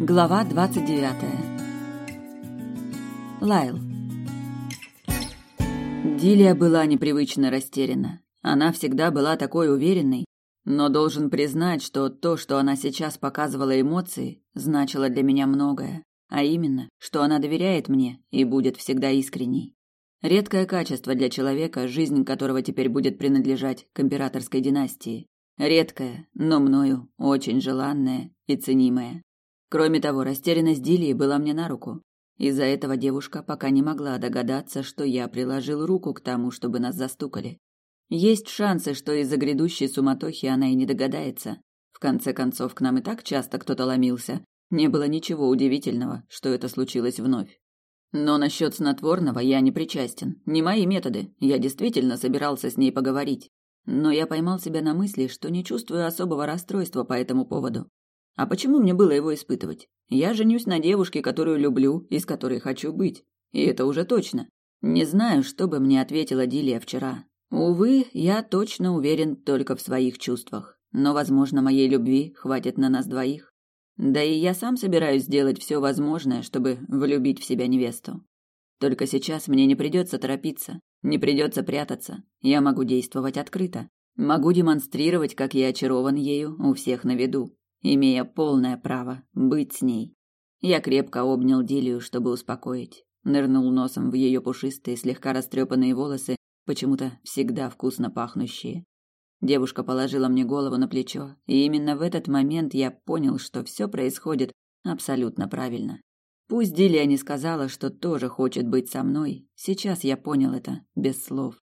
Глава 29. Лайл. Дилия была непривычно растеряна. Она всегда была такой уверенной, но должен признать, что то, что она сейчас показывала эмоции, значило для меня многое, а именно, что она доверяет мне и будет всегда искренней. Редкое качество для человека, жизнь которого теперь будет принадлежать к императорской династии. Редкое, но мною очень желанное и ценимое. Кроме того, растерянность Дилии была мне на руку. Из-за этого девушка пока не могла догадаться, что я приложил руку к тому, чтобы нас застукали. Есть шансы, что из-за грядущей суматохи она и не догадается. В конце концов, к нам и так часто кто-то ломился. Не было ничего удивительного, что это случилось вновь. Но насчет снотворного я не причастен. Не мои методы. Я действительно собирался с ней поговорить. Но я поймал себя на мысли, что не чувствую особого расстройства по этому поводу. А почему мне было его испытывать? Я женюсь на девушке, которую люблю и с которой хочу быть. И это уже точно. Не знаю, что бы мне ответила Дилия вчера. Увы, я точно уверен только в своих чувствах. Но, возможно, моей любви хватит на нас двоих. Да и я сам собираюсь сделать все возможное, чтобы влюбить в себя невесту. Только сейчас мне не придется торопиться, не придется прятаться. Я могу действовать открыто. Могу демонстрировать, как я очарован ею у всех на виду имея полное право быть с ней. Я крепко обнял Дилию, чтобы успокоить. Нырнул носом в ее пушистые, слегка растрепанные волосы, почему-то всегда вкусно пахнущие. Девушка положила мне голову на плечо, и именно в этот момент я понял, что все происходит абсолютно правильно. Пусть Дилия не сказала, что тоже хочет быть со мной, сейчас я понял это без слов.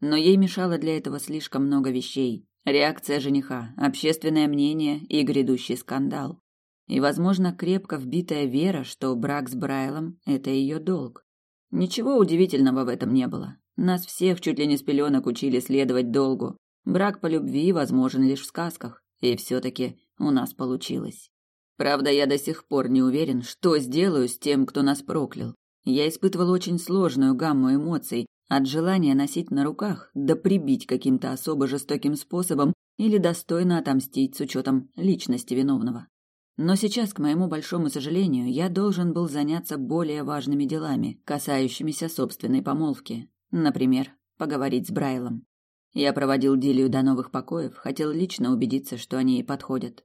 Но ей мешало для этого слишком много вещей, Реакция жениха, общественное мнение и грядущий скандал. И, возможно, крепко вбитая вера, что брак с Брайлом – это ее долг. Ничего удивительного в этом не было. Нас всех чуть ли не с пеленок учили следовать долгу. Брак по любви возможен лишь в сказках. И все-таки у нас получилось. Правда, я до сих пор не уверен, что сделаю с тем, кто нас проклял. Я испытывал очень сложную гамму эмоций, от желания носить на руках, да прибить каким-то особо жестоким способом или достойно отомстить с учетом личности виновного. Но сейчас, к моему большому сожалению, я должен был заняться более важными делами, касающимися собственной помолвки. Например, поговорить с Брайлом. Я проводил Дилию до новых покоев, хотел лично убедиться, что они ей подходят.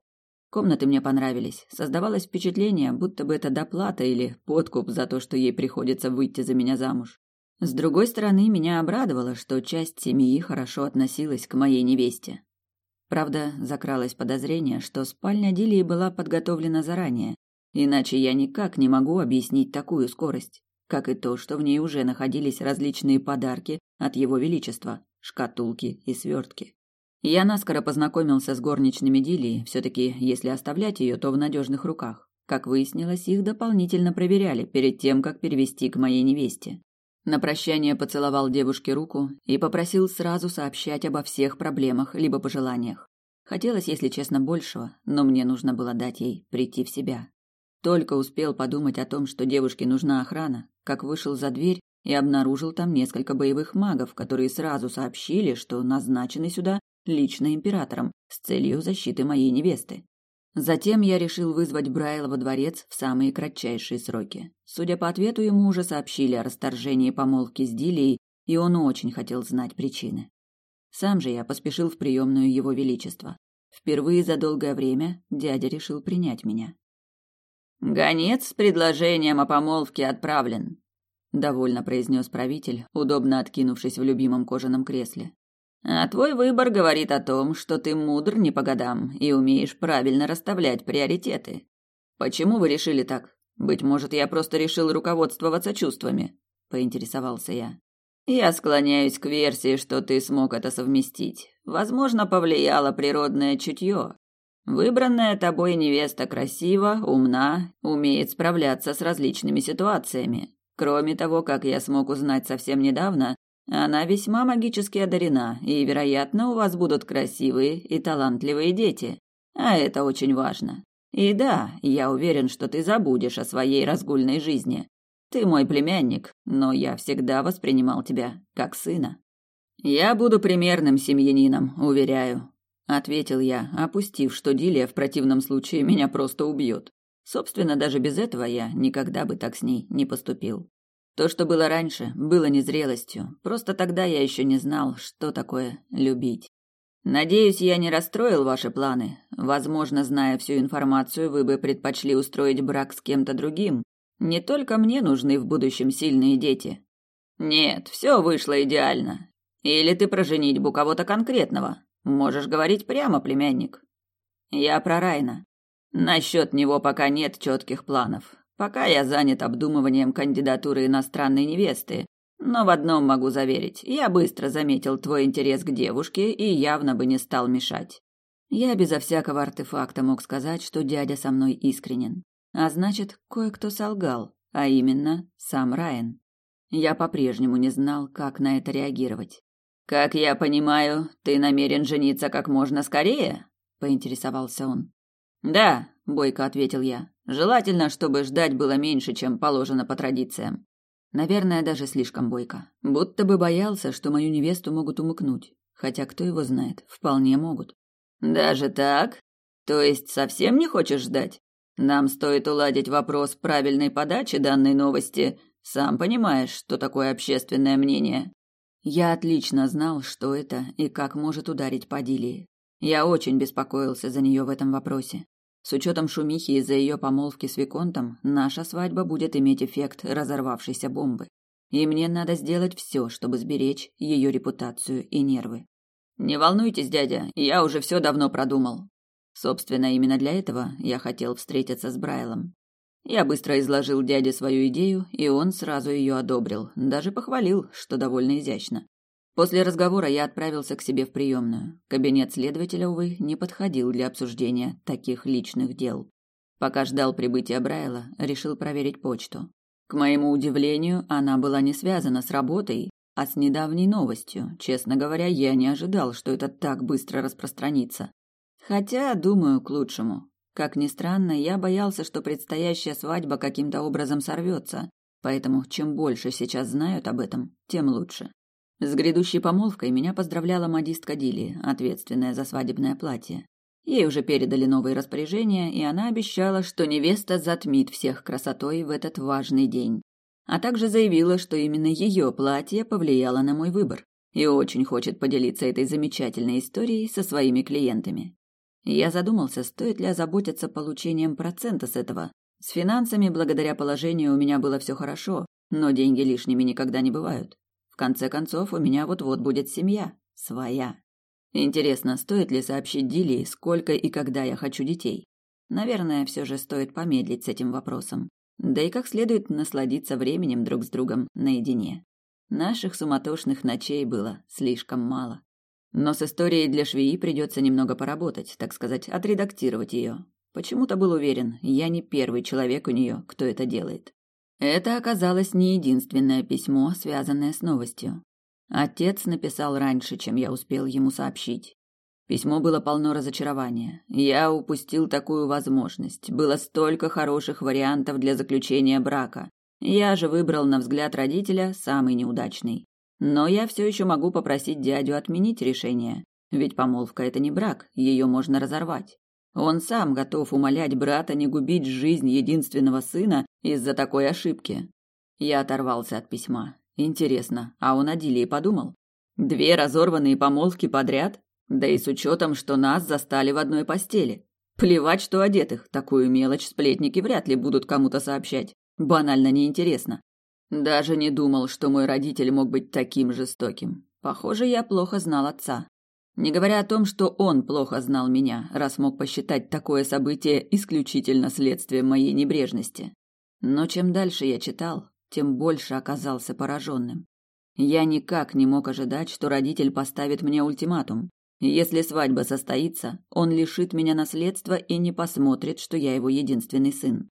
Комнаты мне понравились. Создавалось впечатление, будто бы это доплата или подкуп за то, что ей приходится выйти за меня замуж. С другой стороны, меня обрадовало, что часть семьи хорошо относилась к моей невесте. Правда, закралось подозрение, что спальня Дилии была подготовлена заранее, иначе я никак не могу объяснить такую скорость, как и то, что в ней уже находились различные подарки от его величества, шкатулки и свертки. Я наскоро познакомился с горничными Дилии, все-таки, если оставлять ее, то в надежных руках. Как выяснилось, их дополнительно проверяли перед тем, как перевести к моей невесте. На прощание поцеловал девушке руку и попросил сразу сообщать обо всех проблемах либо пожеланиях. Хотелось, если честно, большего, но мне нужно было дать ей прийти в себя. Только успел подумать о том, что девушке нужна охрана, как вышел за дверь и обнаружил там несколько боевых магов, которые сразу сообщили, что назначены сюда лично императором с целью защиты моей невесты. Затем я решил вызвать Брайла во дворец в самые кратчайшие сроки. Судя по ответу, ему уже сообщили о расторжении помолвки с Дилией, и он очень хотел знать причины. Сам же я поспешил в приемную его величества. Впервые за долгое время дядя решил принять меня. «Гонец с предложением о помолвке отправлен», — довольно произнес правитель, удобно откинувшись в любимом кожаном кресле. А твой выбор говорит о том, что ты мудр не по годам и умеешь правильно расставлять приоритеты. Почему вы решили так? Быть может, я просто решил руководствоваться чувствами, поинтересовался я. Я склоняюсь к версии, что ты смог это совместить. Возможно, повлияло природное чутье. Выбранная тобой невеста красива, умна, умеет справляться с различными ситуациями. Кроме того, как я смог узнать совсем недавно, она весьма магически одарена, и, вероятно, у вас будут красивые и талантливые дети. А это очень важно. И да, я уверен, что ты забудешь о своей разгульной жизни. Ты мой племянник, но я всегда воспринимал тебя как сына. Я буду примерным семьянином, уверяю, ответил я, опустив, что Дилия в противном случае меня просто убьет. Собственно, даже без этого я никогда бы так с ней не поступил. То, что было раньше, было незрелостью. Просто тогда я еще не знал, что такое любить. Надеюсь, я не расстроил ваши планы. Возможно, зная всю информацию, вы бы предпочли устроить брак с кем-то другим. Не только мне нужны в будущем сильные дети. Нет, все вышло идеально. Или ты про женитьбу кого-то конкретного. Можешь говорить прямо, племянник. Я про Райна. Насчет него пока нет четких планов. Пока я занят обдумыванием кандидатуры иностранной невесты, но в одном могу заверить, я быстро заметил твой интерес к девушке и явно бы не стал мешать. Я безо всякого артефакта мог сказать, что дядя со мной искренен. А значит, кое-кто солгал, а именно сам Райан. Я по-прежнему не знал, как на это реагировать. «Как я понимаю, ты намерен жениться как можно скорее?» – поинтересовался он. «Да», – бойко ответил я. «Желательно, чтобы ждать было меньше, чем положено по традициям. Наверное, даже слишком бойко. Будто бы боялся, что мою невесту могут умыкнуть. Хотя кто его знает, вполне могут. Даже так? То есть совсем не хочешь ждать? Нам стоит уладить вопрос правильной подачи данной новости. Сам понимаешь, что такое общественное мнение. Я отлично знал, что это и как может ударить по Дилии. Я очень беспокоился за нее в этом вопросе. С учетом шумихи из-за ее помолвки с Виконтом, наша свадьба будет иметь эффект разорвавшейся бомбы. И мне надо сделать все, чтобы сберечь ее репутацию и нервы. Не волнуйтесь, дядя, я уже все давно продумал. Собственно, именно для этого я хотел встретиться с Брайлом. Я быстро изложил дяде свою идею, и он сразу ее одобрил, даже похвалил, что довольно изящно. После разговора я отправился к себе в приемную. Кабинет следователя, увы, не подходил для обсуждения таких личных дел. Пока ждал прибытия Брайла, решил проверить почту. К моему удивлению, она была не связана с работой, а с недавней новостью. Честно говоря, я не ожидал, что это так быстро распространится. Хотя, думаю, к лучшему. Как ни странно, я боялся, что предстоящая свадьба каким-то образом сорвется, поэтому чем больше сейчас знают об этом, тем лучше. С грядущей помолвкой меня поздравляла модистка Дили, ответственная за свадебное платье. Ей уже передали новые распоряжения, и она обещала, что невеста затмит всех красотой в этот важный день. А также заявила, что именно ее платье повлияло на мой выбор и очень хочет поделиться этой замечательной историей со своими клиентами. Я задумался, стоит ли озаботиться получением процента с этого. С финансами благодаря положению у меня было все хорошо, но деньги лишними никогда не бывают. В конце концов, у меня вот-вот будет семья. Своя. Интересно, стоит ли сообщить Дилии, сколько и когда я хочу детей? Наверное, все же стоит помедлить с этим вопросом. Да и как следует насладиться временем друг с другом наедине. Наших суматошных ночей было слишком мало. Но с историей для швеи придется немного поработать, так сказать, отредактировать ее. Почему-то был уверен, я не первый человек у нее, кто это делает. Это оказалось не единственное письмо, связанное с новостью. Отец написал раньше, чем я успел ему сообщить. Письмо было полно разочарования. Я упустил такую возможность. Было столько хороших вариантов для заключения брака. Я же выбрал на взгляд родителя самый неудачный. Но я все еще могу попросить дядю отменить решение. Ведь помолвка это не брак, ее можно разорвать. Он сам готов умолять брата не губить жизнь единственного сына из-за такой ошибки. Я оторвался от письма. Интересно, а он о Дилии подумал? Две разорванные помолвки подряд? Да и с учетом, что нас застали в одной постели. Плевать, что одетых, такую мелочь сплетники вряд ли будут кому-то сообщать. Банально неинтересно. Даже не думал, что мой родитель мог быть таким жестоким. Похоже, я плохо знал отца. Не говоря о том, что он плохо знал меня, раз мог посчитать такое событие исключительно следствием моей небрежности. Но чем дальше я читал, тем больше оказался пораженным. Я никак не мог ожидать, что родитель поставит мне ультиматум. Если свадьба состоится, он лишит меня наследства и не посмотрит, что я его единственный сын.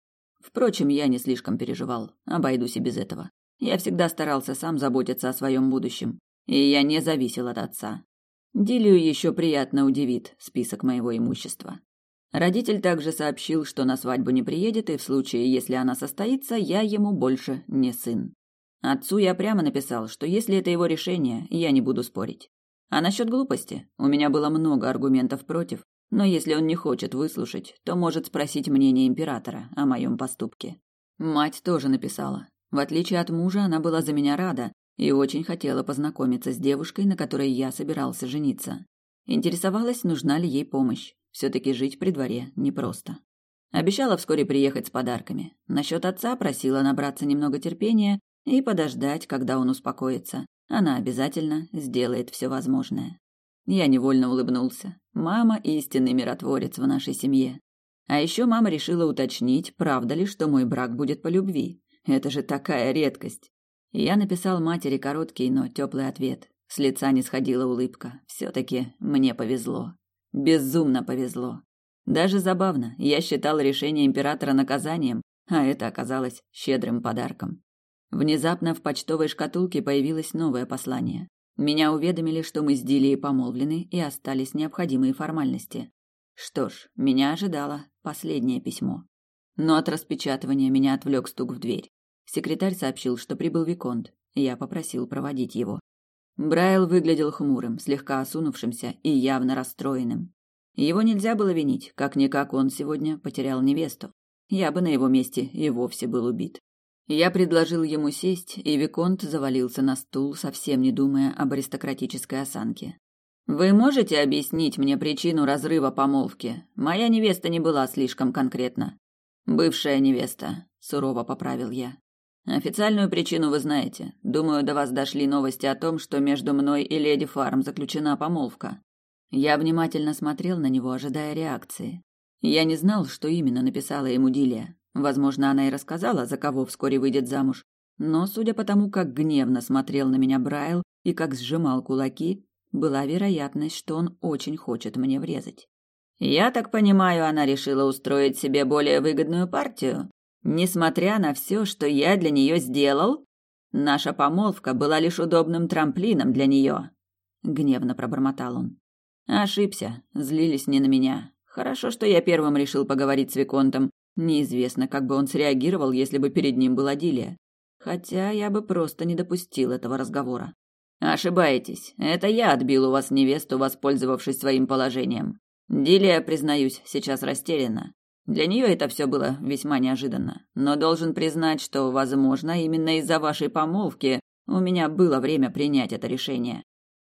Впрочем, я не слишком переживал, обойдусь и без этого. Я всегда старался сам заботиться о своем будущем, и я не зависел от отца. Дилию еще приятно удивит список моего имущества. Родитель также сообщил, что на свадьбу не приедет, и в случае, если она состоится, я ему больше не сын. Отцу я прямо написал, что если это его решение, я не буду спорить. А насчет глупости, у меня было много аргументов против, Но если он не хочет выслушать, то может спросить мнение императора о моем поступке. Мать тоже написала. В отличие от мужа, она была за меня рада и очень хотела познакомиться с девушкой, на которой я собирался жениться. Интересовалась, нужна ли ей помощь. все таки жить при дворе непросто. Обещала вскоре приехать с подарками. Насчет отца просила набраться немного терпения и подождать, когда он успокоится. Она обязательно сделает все возможное. Я невольно улыбнулся. Мама истинный миротворец в нашей семье. А еще мама решила уточнить, правда ли, что мой брак будет по любви. Это же такая редкость. Я написал матери короткий, но теплый ответ. С лица не сходила улыбка. все таки мне повезло. Безумно повезло. Даже забавно, я считал решение императора наказанием, а это оказалось щедрым подарком. Внезапно в почтовой шкатулке появилось новое послание. Меня уведомили, что мы с Дилией помолвлены и остались необходимые формальности. Что ж, меня ожидало последнее письмо. Но от распечатывания меня отвлек стук в дверь. Секретарь сообщил, что прибыл Виконт. Я попросил проводить его. Брайл выглядел хмурым, слегка осунувшимся и явно расстроенным. Его нельзя было винить, как-никак он сегодня потерял невесту. Я бы на его месте и вовсе был убит. Я предложил ему сесть, и Виконт завалился на стул, совсем не думая об аристократической осанке. «Вы можете объяснить мне причину разрыва помолвки? Моя невеста не была слишком конкретна». «Бывшая невеста», — сурово поправил я. «Официальную причину вы знаете. Думаю, до вас дошли новости о том, что между мной и леди Фарм заключена помолвка. Я внимательно смотрел на него, ожидая реакции. Я не знал, что именно написала ему Дилия. Возможно, она и рассказала, за кого вскоре выйдет замуж. Но, судя по тому, как гневно смотрел на меня Брайл и как сжимал кулаки, была вероятность, что он очень хочет мне врезать. Я так понимаю, она решила устроить себе более выгодную партию, несмотря на все, что я для нее сделал. Наша помолвка была лишь удобным трамплином для нее. Гневно пробормотал он. Ошибся, злились не на меня. Хорошо, что я первым решил поговорить с Виконтом. Неизвестно, как бы он среагировал, если бы перед ним была Дилия. Хотя я бы просто не допустил этого разговора. Ошибаетесь. Это я отбил у вас невесту, воспользовавшись своим положением. Дилия, признаюсь, сейчас растеряна. Для нее это все было весьма неожиданно. Но должен признать, что, возможно, именно из-за вашей помолвки у меня было время принять это решение.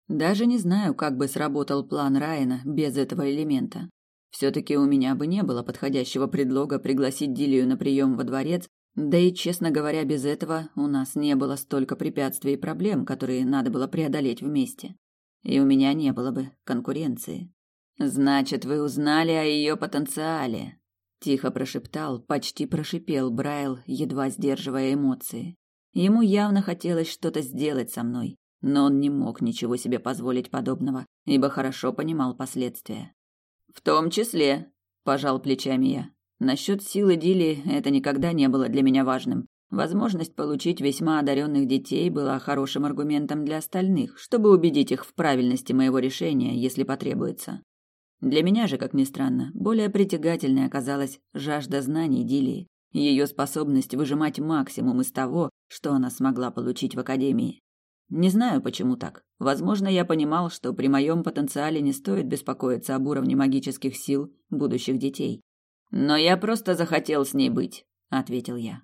Даже не знаю, как бы сработал план Райана без этого элемента. Все-таки у меня бы не было подходящего предлога пригласить Дилию на прием во дворец, да и, честно говоря, без этого у нас не было столько препятствий и проблем, которые надо было преодолеть вместе. И у меня не было бы конкуренции. «Значит, вы узнали о ее потенциале», — тихо прошептал, почти прошипел Брайл, едва сдерживая эмоции. Ему явно хотелось что-то сделать со мной, но он не мог ничего себе позволить подобного, ибо хорошо понимал последствия. В том числе, пожал плечами я. Насчет силы Дили это никогда не было для меня важным. Возможность получить весьма одаренных детей была хорошим аргументом для остальных, чтобы убедить их в правильности моего решения, если потребуется. Для меня же, как ни странно, более притягательной оказалась жажда знаний Дилии, ее способность выжимать максимум из того, что она смогла получить в академии. Не знаю, почему так. Возможно, я понимал, что при моем потенциале не стоит беспокоиться об уровне магических сил будущих детей. Но я просто захотел с ней быть, ответил я.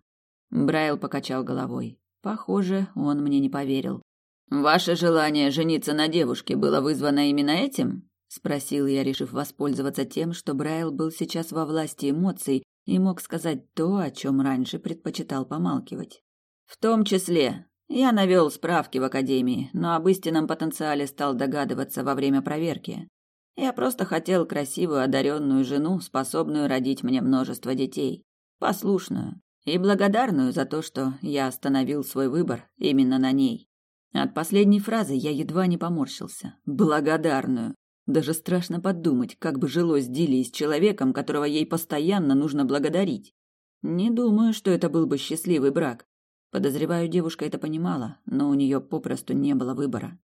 Брайл покачал головой. Похоже, он мне не поверил. Ваше желание жениться на девушке было вызвано именно этим? Спросил я, решив воспользоваться тем, что Брайл был сейчас во власти эмоций и мог сказать то, о чем раньше предпочитал помалкивать. В том числе, я навел справки в академии, но об истинном потенциале стал догадываться во время проверки. Я просто хотел красивую одаренную жену, способную родить мне множество детей, послушную и благодарную за то, что я остановил свой выбор именно на ней. От последней фразы я едва не поморщился. Благодарную. Даже страшно подумать, как бы жилось Дилии с человеком, которого ей постоянно нужно благодарить. Не думаю, что это был бы счастливый брак. Подозреваю, девушка это понимала, но у нее попросту не было выбора.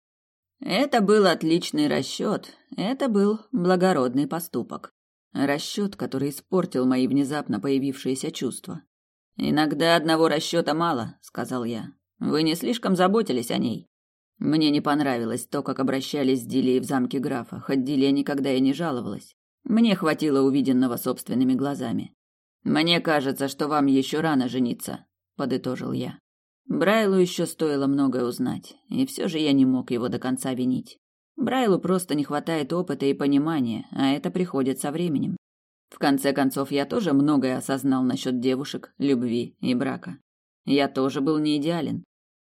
Это был отличный расчет, это был благородный поступок. Расчет, который испортил мои внезапно появившиеся чувства. «Иногда одного расчета мало», — сказал я. «Вы не слишком заботились о ней». Мне не понравилось то, как обращались с Дилей в замке графа, хоть Дилия никогда и не жаловалась. Мне хватило увиденного собственными глазами. Мне кажется, что вам еще рано жениться, подытожил я. Брайлу еще стоило многое узнать, и все же я не мог его до конца винить. Брайлу просто не хватает опыта и понимания, а это приходит со временем. В конце концов, я тоже многое осознал насчет девушек, любви и брака. Я тоже был не идеален.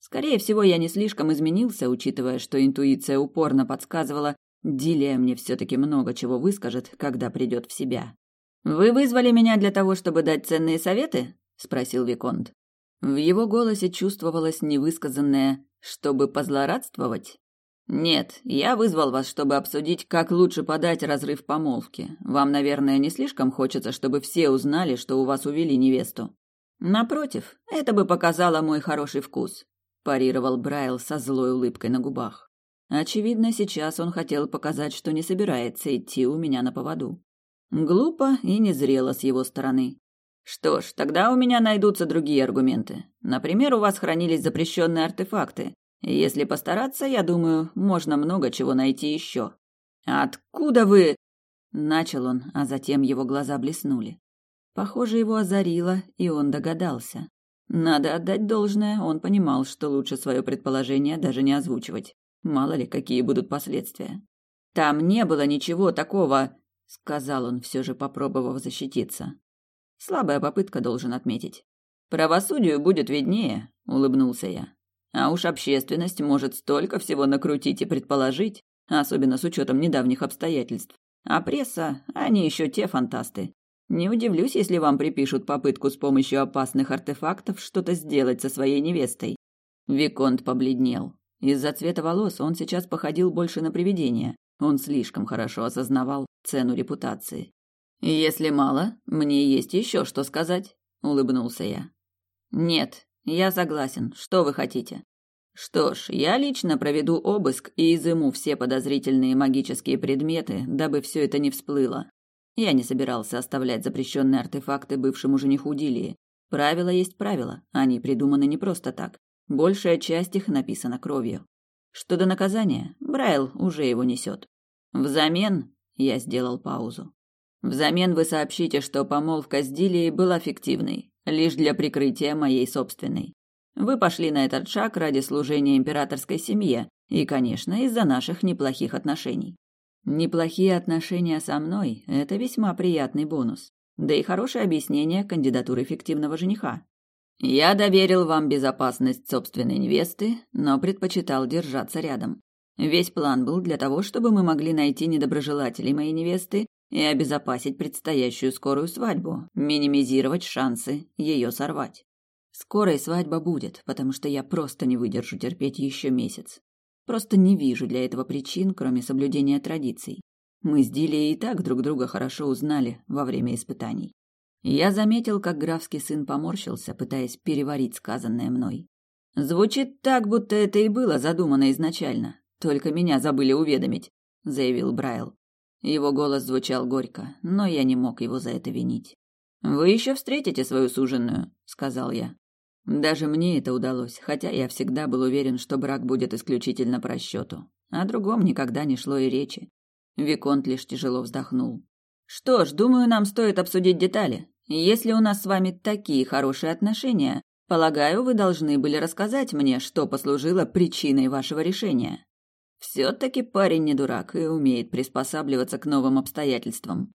Скорее всего, я не слишком изменился, учитывая, что интуиция упорно подсказывала, Дилия мне все-таки много чего выскажет, когда придет в себя. «Вы вызвали меня для того, чтобы дать ценные советы?» – спросил Виконт. В его голосе чувствовалось невысказанное «чтобы позлорадствовать». «Нет, я вызвал вас, чтобы обсудить, как лучше подать разрыв помолвки. Вам, наверное, не слишком хочется, чтобы все узнали, что у вас увели невесту». «Напротив, это бы показало мой хороший вкус», – парировал Брайл со злой улыбкой на губах. Очевидно, сейчас он хотел показать, что не собирается идти у меня на поводу. Глупо и незрело с его стороны. Что ж, тогда у меня найдутся другие аргументы. Например, у вас хранились запрещенные артефакты. Если постараться, я думаю, можно много чего найти еще. Откуда вы? Начал он, а затем его глаза блеснули. Похоже, его озарило, и он догадался. Надо отдать должное, он понимал, что лучше свое предположение даже не озвучивать. Мало ли, какие будут последствия. Там не было ничего такого, сказал он, все же попробовав защититься. Слабая попытка, должен отметить. Правосудию будет виднее, улыбнулся я. А уж общественность может столько всего накрутить и предположить, особенно с учетом недавних обстоятельств. А пресса, они еще те фантасты. Не удивлюсь, если вам припишут попытку с помощью опасных артефактов что-то сделать со своей невестой. Виконт побледнел. Из-за цвета волос он сейчас походил больше на привидение. Он слишком хорошо осознавал цену репутации. «Если мало, мне есть еще что сказать», — улыбнулся я. «Нет, я согласен. Что вы хотите? Что ж, я лично проведу обыск и изыму все подозрительные магические предметы, дабы все это не всплыло. Я не собирался оставлять запрещенные артефакты бывшему жениху Дилии. Правила есть правила, они придуманы не просто так. Большая часть их написана кровью. Что до наказания, Брайл уже его несет. Взамен я сделал паузу. Взамен вы сообщите, что помолвка с Дилией была фиктивной, лишь для прикрытия моей собственной. Вы пошли на этот шаг ради служения императорской семье и, конечно, из-за наших неплохих отношений. Неплохие отношения со мной – это весьма приятный бонус. Да и хорошее объяснение кандидатуры фиктивного жениха. Я доверил вам безопасность собственной невесты, но предпочитал держаться рядом. Весь план был для того, чтобы мы могли найти недоброжелателей моей невесты и обезопасить предстоящую скорую свадьбу, минимизировать шансы ее сорвать. Скорая свадьба будет, потому что я просто не выдержу терпеть еще месяц. Просто не вижу для этого причин, кроме соблюдения традиций. Мы с Дилей и так друг друга хорошо узнали во время испытаний. Я заметил, как графский сын поморщился, пытаясь переварить сказанное мной. Звучит так, будто это и было задумано изначально. Только меня забыли уведомить, заявил Брайл. Его голос звучал горько, но я не мог его за это винить. Вы еще встретите свою суженую, сказал я. Даже мне это удалось, хотя я всегда был уверен, что брак будет исключительно по расчету. О другом никогда не шло и речи. Виконт лишь тяжело вздохнул. Что ж, думаю, нам стоит обсудить детали. Если у нас с вами такие хорошие отношения, полагаю, вы должны были рассказать мне, что послужило причиной вашего решения. Все-таки парень не дурак и умеет приспосабливаться к новым обстоятельствам.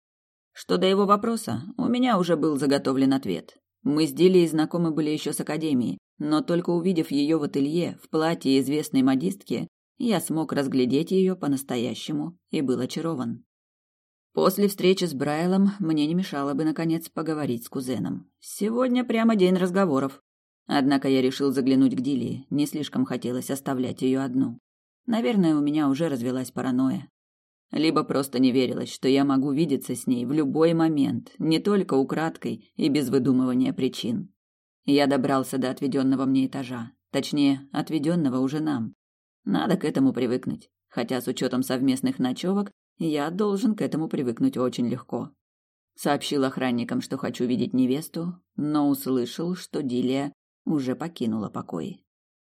Что до его вопроса, у меня уже был заготовлен ответ. Мы с Дилей знакомы были еще с академии, но только увидев ее в ателье в платье известной модистки, я смог разглядеть ее по-настоящему и был очарован. После встречи с Брайлом мне не мешало бы, наконец, поговорить с кузеном. Сегодня прямо день разговоров. Однако я решил заглянуть к Дилии, не слишком хотелось оставлять ее одну. Наверное, у меня уже развелась паранойя. Либо просто не верилось, что я могу видеться с ней в любой момент, не только украдкой и без выдумывания причин. Я добрался до отведенного мне этажа, точнее, отведенного уже нам. Надо к этому привыкнуть, хотя с учетом совместных ночевок я должен к этому привыкнуть очень легко. Сообщил охранникам, что хочу видеть невесту, но услышал, что Дилия уже покинула покой.